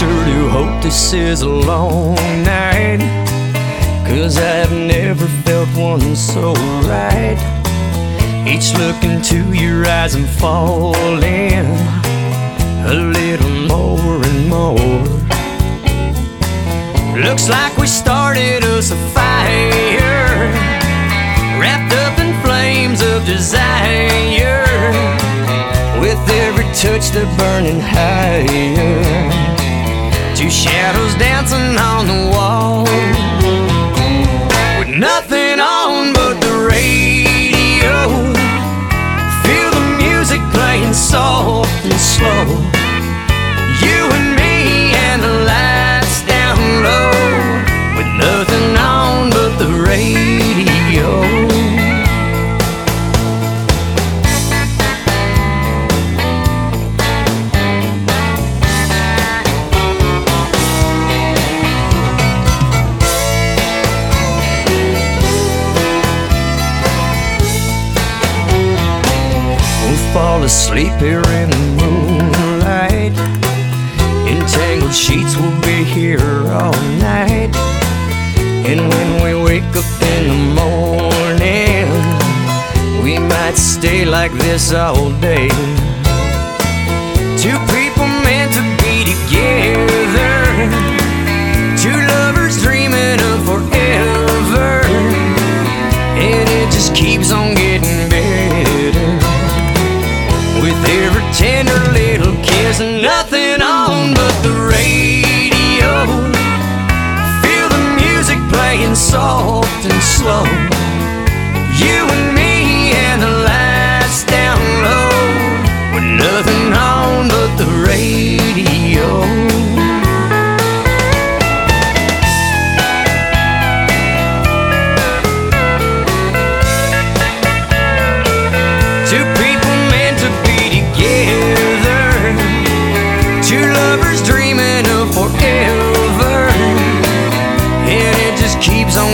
sure do hope this is a long night. Cause I've never felt one so right. Each look into your eyes, I'm falling a little more and more. Looks like we started us a fire, wrapped up in flames of desire. With every touch, they're burning higher. Dancing on the wall, fall asleep here in the moonlight. Entangled sheets will be here all night. And when we wake up in the morning, we might stay like this all day. Two people nothing on but the radio. Feel the music playing soft and slow. You and me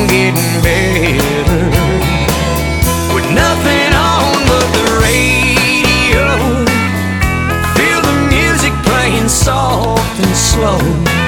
getting better. With nothing on but the radio. Feel the music playing soft and slow.